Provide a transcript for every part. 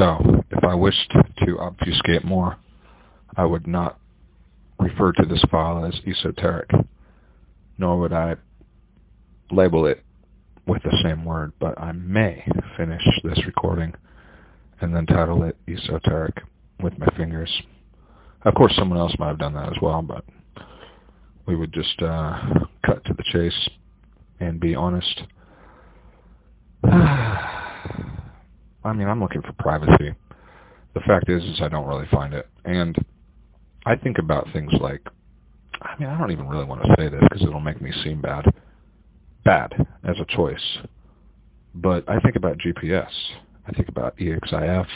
So, if I wished to obfuscate more, I would not refer to this file as esoteric, nor would I label it with the same word, but I may finish this recording and then title it esoteric with my fingers. Of course, someone else might have done that as well, but we would just uh, cut to the chase and be honest. I mean, I'm looking for privacy. The fact is, is I don't really find it, and I think about things like, I mean, I don't even really want to say this because it'll make me seem bad, bad as a choice. But I think about GPS. I think about EXIF.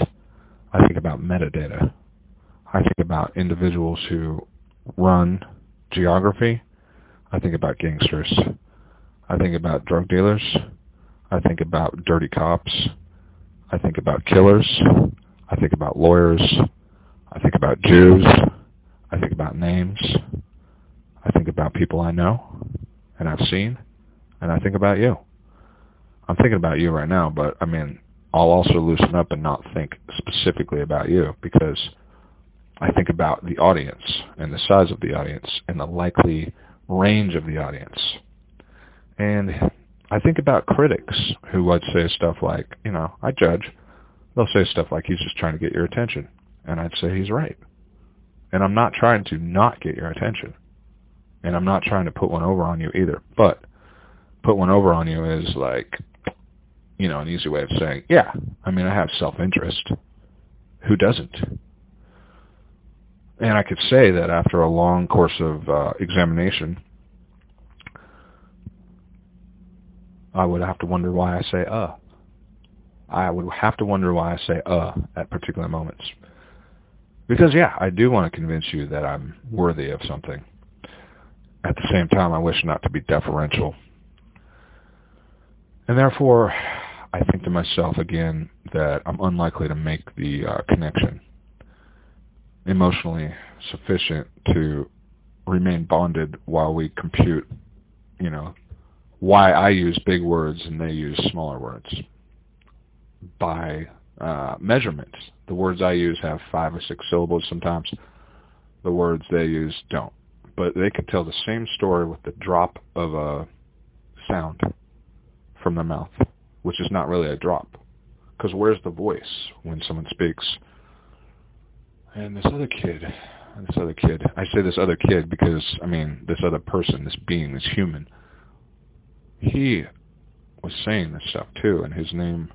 I think about metadata. I think about individuals who run geography. I think about gangsters. I think about drug dealers. I think about dirty cops. I think about killers. I think about lawyers. I think about Jews. I think about names. I think about people I know and I've seen. And I think about you. I'm thinking about you right now, but I mean, I'll also loosen up and not think specifically about you because I think about the audience and the size of the audience and the likely range of the audience. And I think about critics who would say stuff like, you know, I judge. They'll say stuff like, he's just trying to get your attention. And I'd say he's right. And I'm not trying to not get your attention. And I'm not trying to put one over on you either. But put one over on you is like, you know, an easy way of saying, yeah, I mean, I have self-interest. Who doesn't? And I could say that after a long course of uh, examination, I would have to wonder why I say uh. I would have to wonder why I say uh at particular moments. Because yeah, I do want to convince you that I'm worthy of something. At the same time, I wish not to be deferential. And therefore, I think to myself again that I'm unlikely to make the uh, connection emotionally sufficient to remain bonded while we compute, you know, why I use big words and they use smaller words by uh, measurements. The words I use have five or six syllables sometimes. The words they use don't. But they can tell the same story with the drop of a sound from their mouth, which is not really a drop. Because where's the voice when someone speaks? And this other kid, this other kid, I say this other kid because, I mean, this other person, this being, this human, he was saying this stuff too, and his name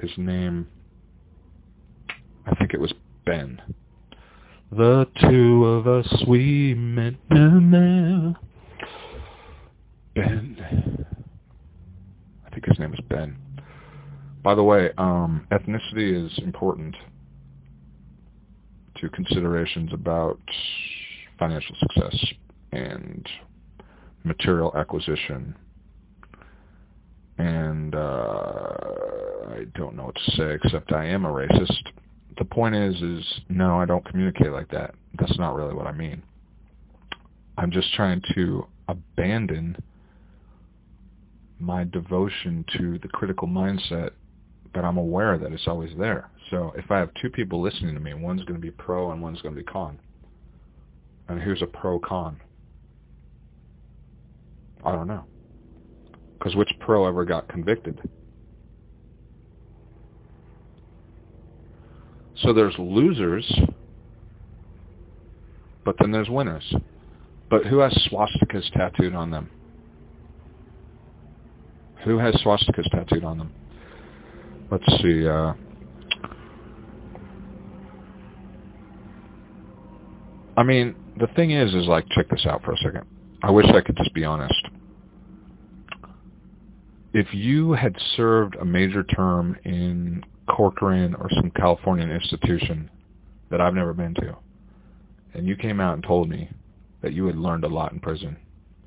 his name I think it was Ben. The two of us we met Ben. I think his name is Ben. By the way, um, ethnicity is important to considerations about financial success and material acquisition. And uh, I don't know what to say except I am a racist. The point is, is no, I don't communicate like that. That's not really what I mean. I'm just trying to abandon my devotion to the critical mindset, but I'm aware that it's always there. So if I have two people listening to me, one's going to be pro and one's going to be con. And here's a pro-con. I don't know. Because which pro ever got convicted? So there's losers, but then there's winners. But who has swastikas tattooed on them? Who has swastikas tattooed on them? Let's see. Uh, I mean, the thing is, is like, check this out for a second. I wish I could just be honest. If you had served a major term in Corcoran or some Californian institution that I've never been to, and you came out and told me that you had learned a lot in prison,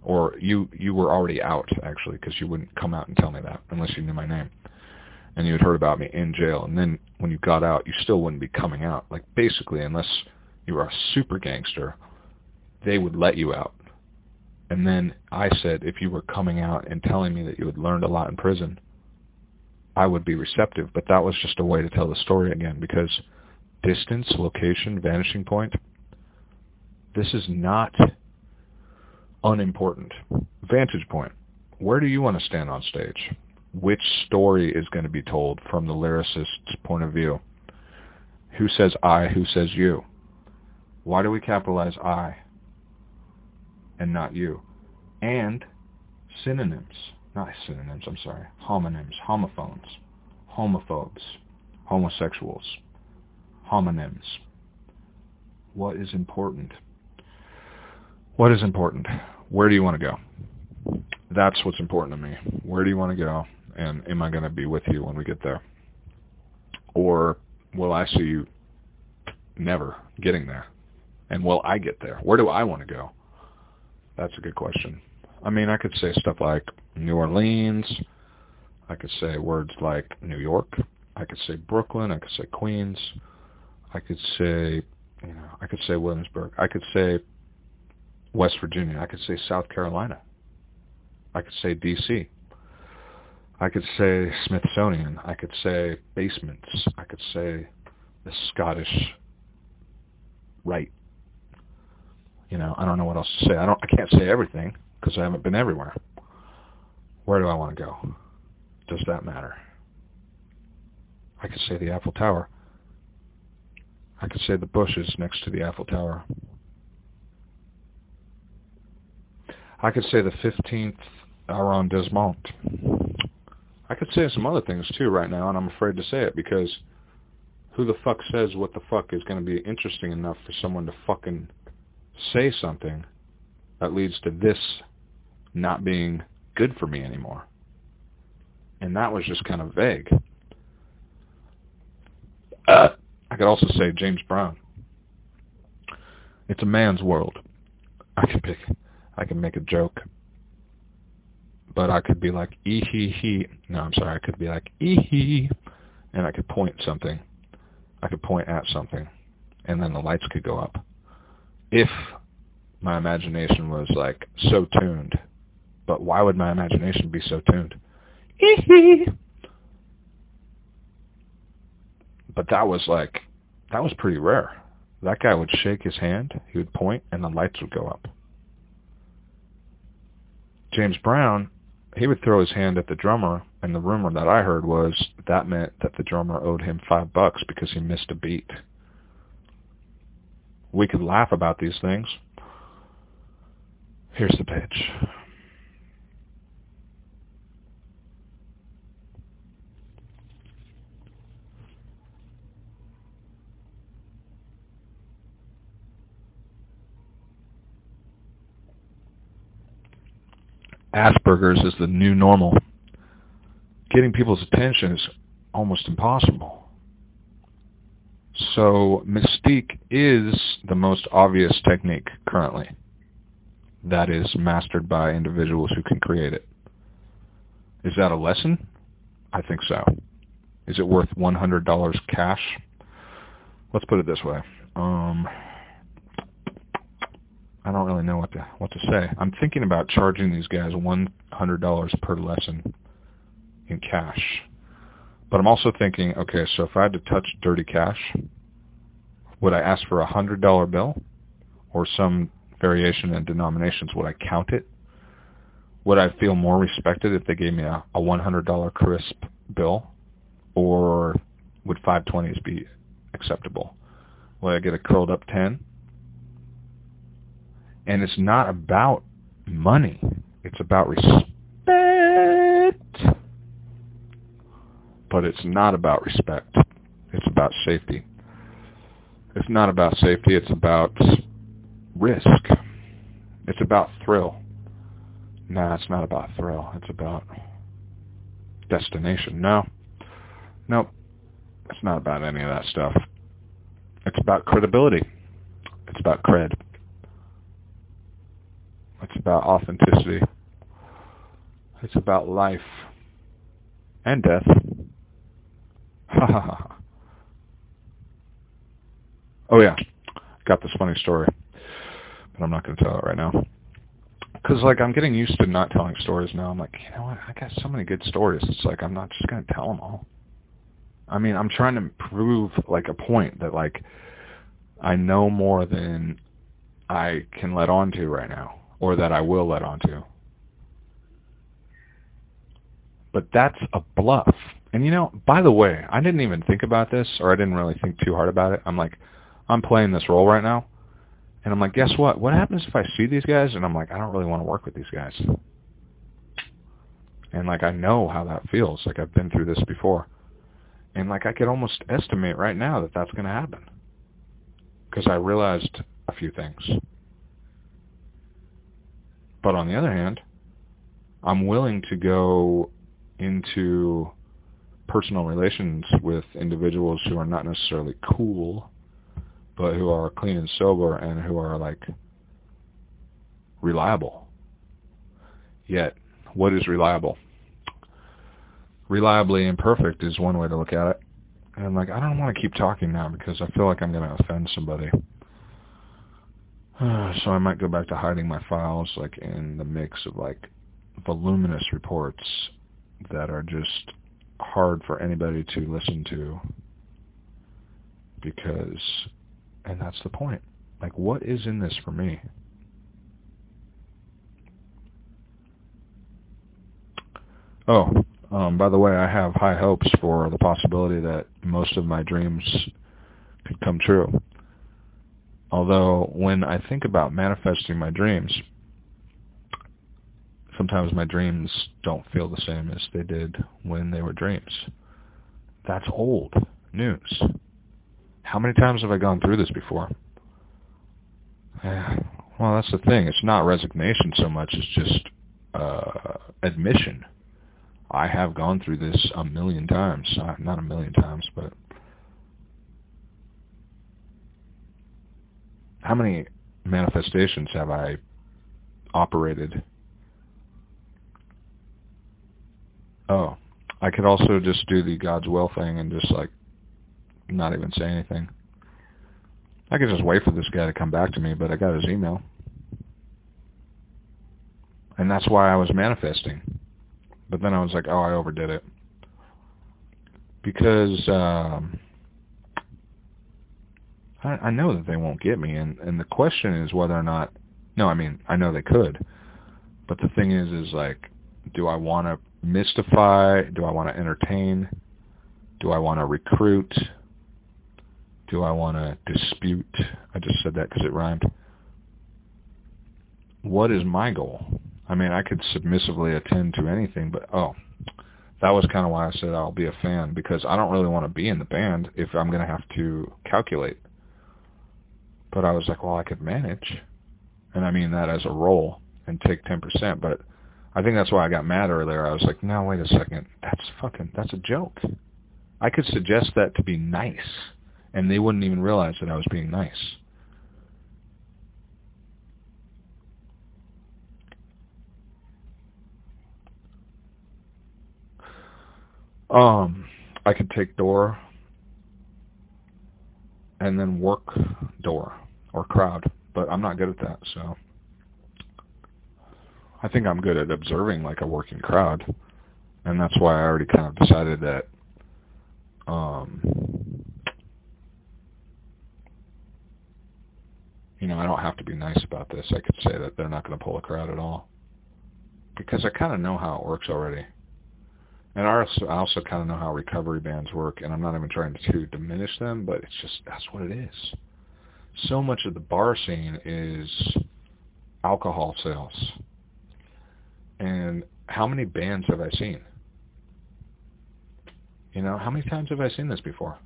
or you you were already out actually because you wouldn't come out and tell me that unless you knew my name, and you had heard about me in jail, and then when you got out, you still wouldn't be coming out. Like basically, unless you were a super gangster they would let you out. And then I said, if you were coming out and telling me that you had learned a lot in prison, I would be receptive. But that was just a way to tell the story again because distance, location, vanishing point, this is not unimportant. Vantage point. Where do you want to stand on stage? Which story is going to be told from the lyricist's point of view? Who says I, who says you? Why do we capitalize I and not you? And synonyms, not synonyms, I'm sorry, homonyms, homophones, homophobes, homosexuals, homonyms. What is important? What is important? Where do you want to go? That's what's important to me. Where do you want to go? And am I going to be with you when we get there? Or will I see you never getting there? And will I get there? Where do I want to go? That's a good question. I mean, I could say stuff like New Orleans. I could say words like New York. I could say Brooklyn. I could say Queens. I could say, you know, I could say Williamsburg. I could say West Virginia. I could say South Carolina. I could say D.C. I could say Smithsonian. I could say basements. I could say the Scottish Rite. You know, I don't know what else to say. I don't. I can't say everything because I haven't been everywhere. Where do I want to go? Does that matter? I could say the Eiffel Tower. I could say the bushes next to the Eiffel Tower. I could say the 15th arrondissement. I could say some other things too right now, and I'm afraid to say it because who the fuck says what the fuck is going to be interesting enough for someone to fucking say something that leads to this not being good for me anymore? And that was just kind of vague. Uh, I could also say James Brown. It's a man's world. I can pick. I can make a joke but I could be like ee hee hee. No, I'm sorry. I could be like ee hee, and I could point something. I could point at something, and then the lights could go up. If my imagination was like so tuned, but why would my imagination be so tuned? But that was like, that was pretty rare. That guy would shake his hand, he would point, and the lights would go up. James Brown, he would throw his hand at the drummer, and the rumor that I heard was that meant that the drummer owed him five bucks because he missed a beat. We could laugh about these things. Here's the pitch. Asperger's is the new normal. Getting people's attention is almost impossible. So mystique is the most obvious technique currently that is mastered by individuals who can create it. Is that a lesson? I think so. Is it worth $100 cash? Let's put it this way. Um, I don't really know what to what to say. I'm thinking about charging these guys one hundred dollars per lesson in cash. But I'm also thinking, okay, so if I had to touch dirty cash, would I ask for a hundred dollar bill or some variation in denominations? Would I count it? Would I feel more respected if they gave me a, a one hundred dollar crisp bill? Or would five twenties be acceptable? Would I get a curled up ten? And it's not about money. It's about respect. But it's not about respect. It's about safety. It's not about safety. It's about risk. It's about thrill. Nah, it's not about thrill. It's about destination. No. Nope. It's not about any of that stuff. It's about credibility. It's about cred. It's about authenticity. It's about life and death. Oh yeah, got this funny story, but I'm not going to tell it right now. because like I'm getting used to not telling stories now. I'm like, you know what? I got so many good stories. It's like I'm not just gonna tell them all. I mean, I'm trying to prove like a point that like I know more than I can let on to right now, or that I will let on to. But that's a bluff. And you know, by the way, I didn't even think about this, or I didn't really think too hard about it. I'm like, I'm playing this role right now, and I'm like, guess what? What happens if I see these guys and I'm like, I don't really want to work with these guys? And like, I know how that feels. Like, I've been through this before. And like, I could almost estimate right now that that's going to happen. Because I realized a few things. But on the other hand, I'm willing to go into personal relations with individuals who are not necessarily cool but who are clean and sober and who are like reliable. Yet, what is reliable? Reliably imperfect is one way to look at it. And like, I don't want to keep talking now because I feel like I'm going to offend somebody. so I might go back to hiding my files like in the mix of like voluminous reports that are just hard for anybody to listen to because and that's the point. Like, what is in this for me? Oh, um, by the way, I have high hopes for the possibility that most of my dreams could come true. Although, when I think about manifesting my dreams, sometimes my dreams don't feel the same as they did when they were dreams. That's old news. How many times have I gone through this before? well, that's the thing. It's not resignation so much. It's just uh, admission. I have gone through this a million times. Uh, not a million times, but how many manifestations have I operated? Oh, I could also just do the God's will thing and just like not even say anything. I could just wait for this guy to come back to me, but I got his email. And that's why I was manifesting. But then I was like, oh, I overdid it. Because um, I, I know that they won't get me. And, and the question is whether or not, no, I mean, I know they could. But the thing is, is like, do I want to mystify? Do I want to entertain? Do I want to recruit? Do I want to dispute? I just said that because it rhymed. What is my goal? I mean, I could submissively attend to anything, but oh, that was kind of why I said I'll be a fan because I don't really want to be in the band if I'm going to have to calculate. But I was like, well, I could manage, and I mean that as a role and take 10%. But I think that's why I got mad earlier. I was like, no, wait a second, that's fucking, that's a joke. I could suggest that to be nice and they wouldn't even realize that I was being nice. Um, I could take door and then work door or crowd, but I'm not good at that, so I think I'm good at observing like a working crowd, and that's why I already kind of decided that um you know, I don't have to be nice about this. I could say that they're not going to pull a crowd at all. Because I kind of know how it works already. And I also, I also kind of know how recovery bands work, and I'm not even trying to diminish them, but it's just, that's what it is. So much of the bar scene is alcohol sales. And how many bands have I seen? You know, how many times have I seen this before?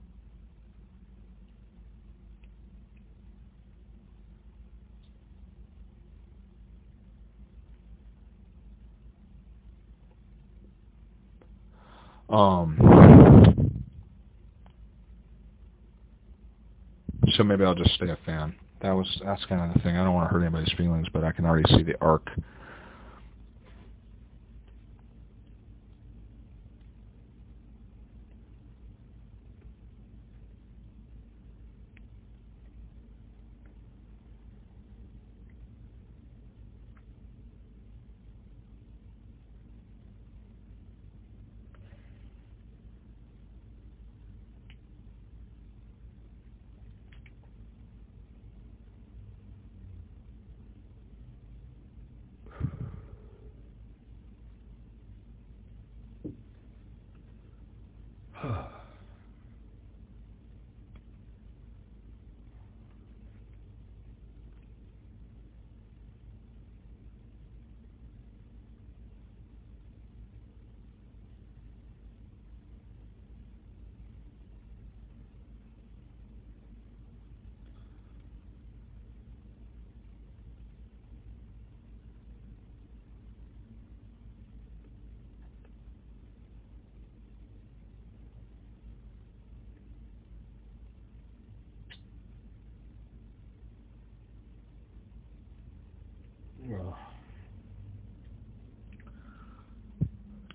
Um, so maybe I'll just stay a fan. That was that's kind of the thing. I don't want to hurt anybody's feelings, but I can already see the arc.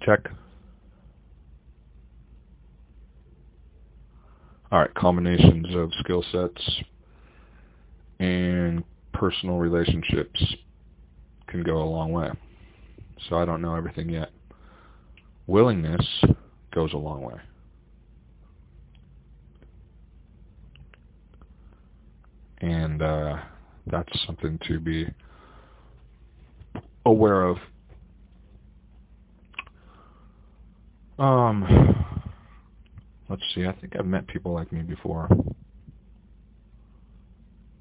Check. All right, combinations of skill sets and personal relationships can go a long way. So I don't know everything yet. Willingness goes a long way. And uh, that's something to be aware of. Um, let's see. I think I've met people like me before.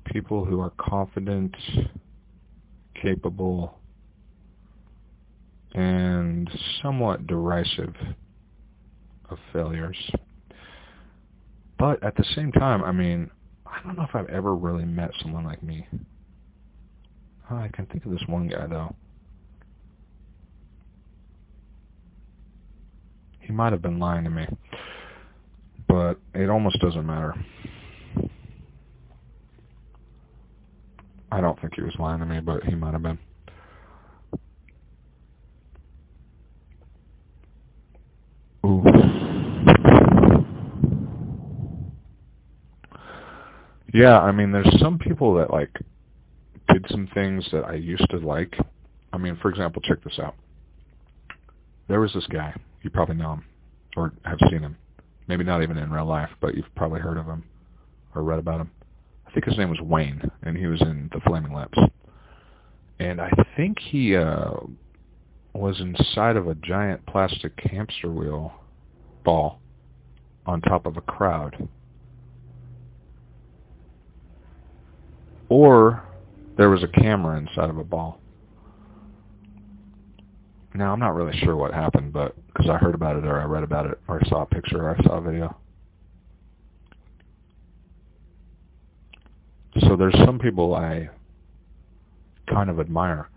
People who are confident, capable, and somewhat derisive of failures. But at the same time, I mean, I don't know if I've ever really met someone like me. I can think of this one guy though. He might have been lying to me, but it almost doesn't matter. I don't think he was lying to me, but he might have been. Ooh. Yeah, I mean, there's some people that like did some things that I used to like. I mean, for example, check this out. There was this guy. You probably know him or have seen him. Maybe not even in real life, but you've probably heard of him or read about him. I think his name was Wayne, and he was in The Flaming Lips. And I think he uh, was inside of a giant plastic hamster wheel ball on top of a crowd. Or there was a camera inside of a ball. Now, I'm not really sure what happened, but because I heard about it or I read about it or I saw a picture or I saw a video. So there's some people I kind of admire.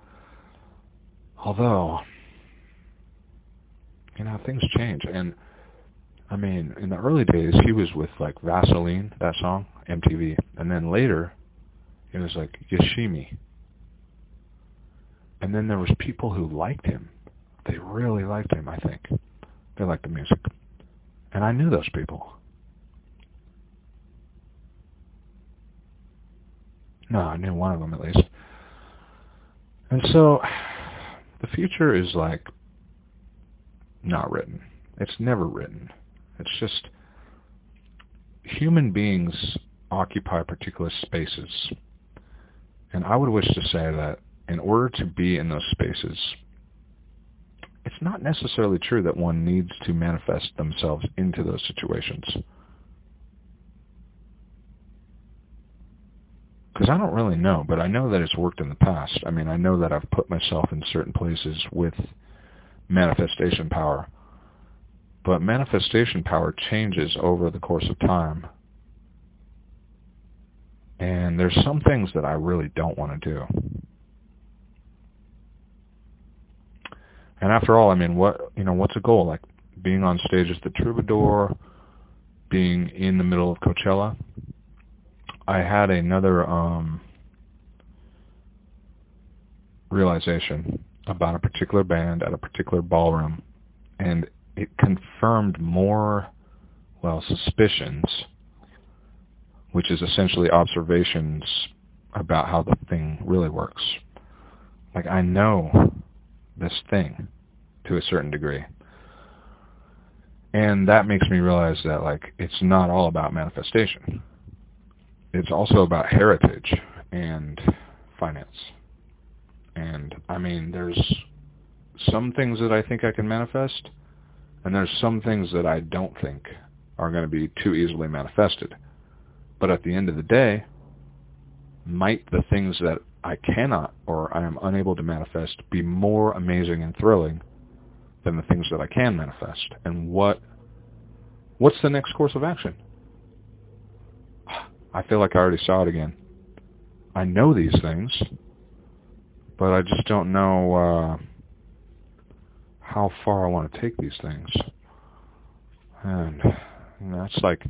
Although, you know, things change. And, I mean, in the early days, he was with, like, Vaseline, that song, MTV. And then later, it was like Yoshimi. And then there was people who liked him. They really liked him, I think. They liked the music. And I knew those people. No, I knew one of them at least. And so the future is like not written. It's never written. It's just human beings occupy particular spaces. And I would wish to say that in order to be in those spaces, it's not necessarily true that one needs to manifest themselves into those situations. Because I don't really know, but I know that it's worked in the past. I mean, I know that I've put myself in certain places with manifestation power. But manifestation power changes over the course of time. And there's some things that I really don't want to do. And after all, I mean, what you know, what's a goal? Like being on stage as the Troubadour, being in the middle of Coachella. I had another um, realization about a particular band at a particular ballroom, and it confirmed more, well, suspicions, which is essentially observations about how the thing really works. Like I know this thing to a certain degree. And that makes me realize that like it's not all about manifestation it's also about heritage and finance. And I mean, there's some things that I think I can manifest, and there's some things that I don't think are going to be too easily manifested. But at the end of the day, might the things that I cannot or I am unable to manifest be more amazing and thrilling than the things that I can manifest? And what what's the next course of action? I feel like I already saw it again. I know these things, but I just don't know uh, how far I want to take these things. And that's like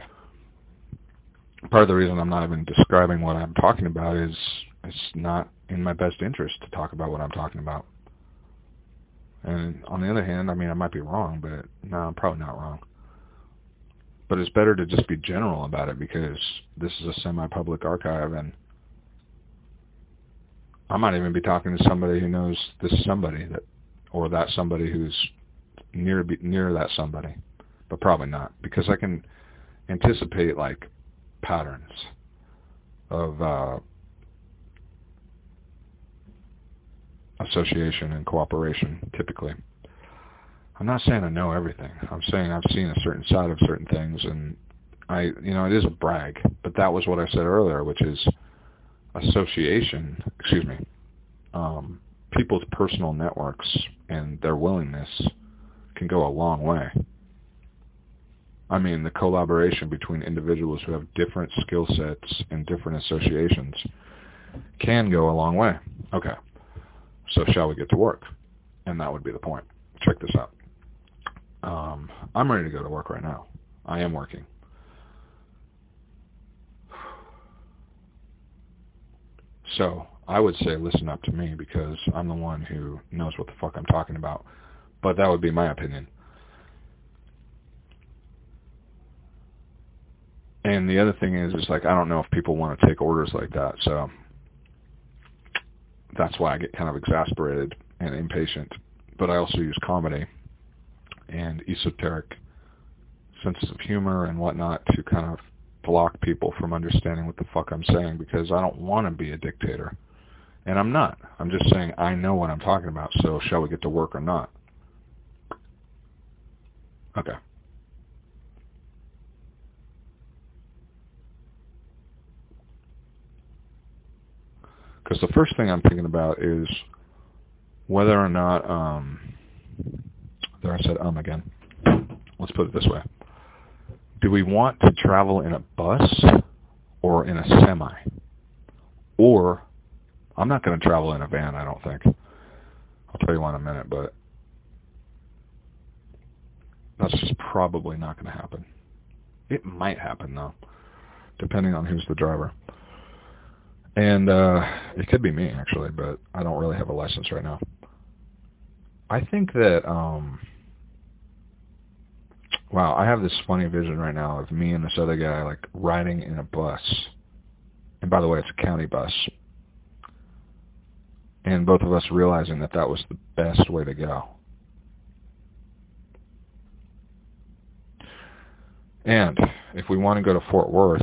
part of the reason I'm not even describing what I'm talking about is it's not in my best interest to talk about what I'm talking about. And on the other hand, I mean, I might be wrong, but no, I'm probably not wrong. But it's better to just be general about it because this is a semi-public archive and I might even be talking to somebody who knows this somebody that, or that somebody who's near near that somebody, but probably not because I can anticipate like patterns of uh, association and cooperation typically. I'm not saying I know everything. I'm saying I've seen a certain side of certain things and I, you know, it is a brag, but that was what I said earlier, which is association, excuse me, um, people's personal networks and their willingness can go a long way. I mean, the collaboration between individuals who have different skill sets and different associations can go a long way. Okay. So shall we get to work? And that would be the point. Check this out. Um, I'm ready to go to work right now. I am working. So I would say listen up to me because I'm the one who knows what the fuck I'm talking about. But that would be my opinion. And the other thing is, is like I don't know if people want to take orders like that. So that's why I get kind of exasperated and impatient. But I also use comedy and esoteric senses of humor and whatnot to kind of block people from understanding what the fuck I'm saying because I don't want to be a dictator. And I'm not. I'm just saying I know what I'm talking about, so shall we get to work or not? Okay. Because the first thing I'm thinking about is whether or not, um, there I said um again. Let's put it this way. Do we want to travel in a bus or in a semi? Or, I'm not going to travel in a van, I don't think. I'll tell you why in a minute, but that's just probably not going to happen. It might happen, though, depending on who's the driver. And uh, it could be me actually, but I don't really have a license right now. I think that um wow, I have this funny vision right now of me and this other guy like riding in a bus. And by the way, it's a county bus. And both of us realizing that that was the best way to go. And if we want to go to Fort Worth,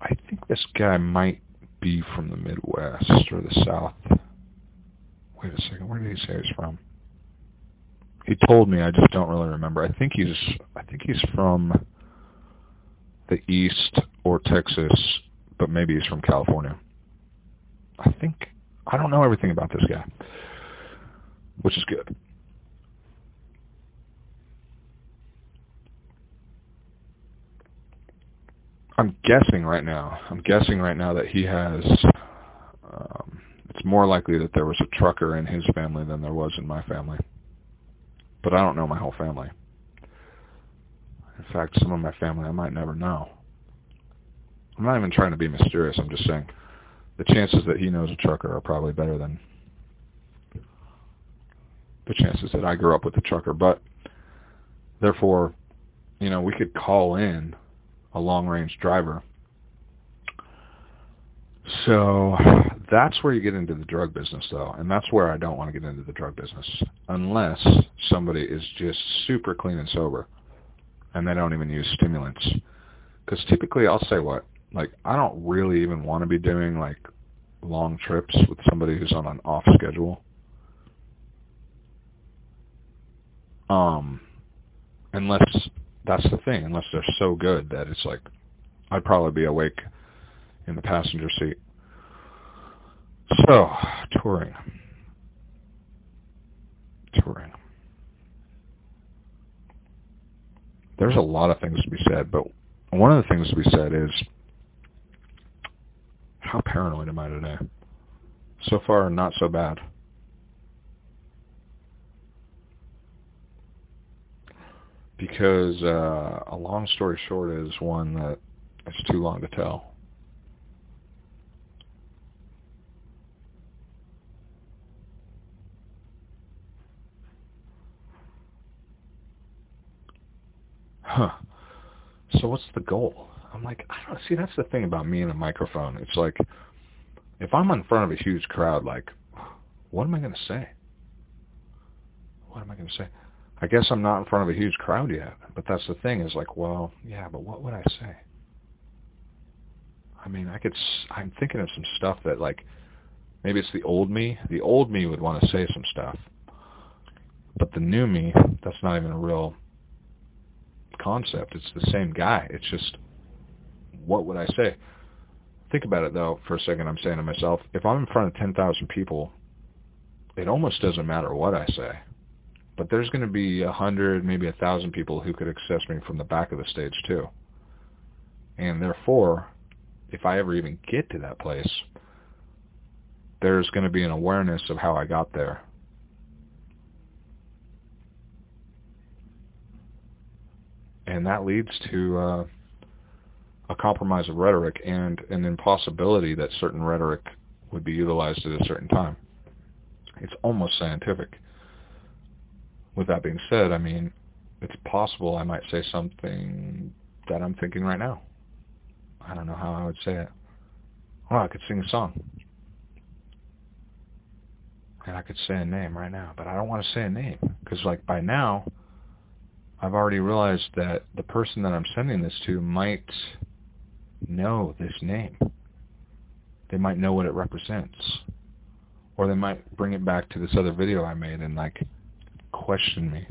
I think this guy might be from the Midwest or the South. Wait a second, where did he say he's from? He told me, I just don't really remember. I think he's I think he's from the East or Texas, but maybe he's from California. I think I don't know everything about this guy, which is good. I'm guessing right now. I'm guessing right now that he has. Um, it's more likely that there was a trucker in his family than there was in my family. But I don't know my whole family. In fact, some of my family I might never know. I'm not even trying to be mysterious. I'm just saying the chances that he knows a trucker are probably better than the chances that I grew up with a trucker. But therefore, you know, we could call in a long-range driver. So that's where you get into the drug business, though, and that's where I don't want to get into the drug business unless somebody is just super clean and sober and they don't even use stimulants. Because typically I'll say what, like I don't really even want to be doing like long trips with somebody who's on an off schedule. Um, unless that's the thing. Unless they're so good that it's like I'd probably be awake in the passenger seat. So, touring. Touring. There's a lot of things to be said, but one of the things to be said is how paranoid am I today? So far, not so bad. because uh, a long story short is one that it's too long to tell. Huh. So what's the goal? I'm like, I don't see. That's the thing about me and a microphone. It's like, if I'm in front of a huge crowd, like, what am I going to say? What am I going to say? I guess I'm not in front of a huge crowd yet. But that's the thing is like, well, yeah, but what would I say? I mean, I could. I'm thinking of some stuff that like, maybe it's the old me. The old me would want to say some stuff, but the new me, that's not even a real concept. It's the same guy. It's just, what would I say? Think about it though for a second. I'm saying to myself, if I'm in front of 10,000 people, it almost doesn't matter what I say. But there's going to be a hundred, maybe a thousand people who could access me from the back of the stage too. And therefore, if I ever even get to that place, there's going to be an awareness of how I got there. And that leads to uh, a compromise of rhetoric and an impossibility that certain rhetoric would be utilized at a certain time. It's almost scientific. With that being said, I mean, it's possible I might say something that I'm thinking right now. I don't know how I would say it. Oh, I could sing a song. And I could say a name right now, but I don't want to say a name because like by now I've already realized that the person that I'm sending this to might know this name. They might know what it represents. Or they might bring it back to this other video I made and like question me.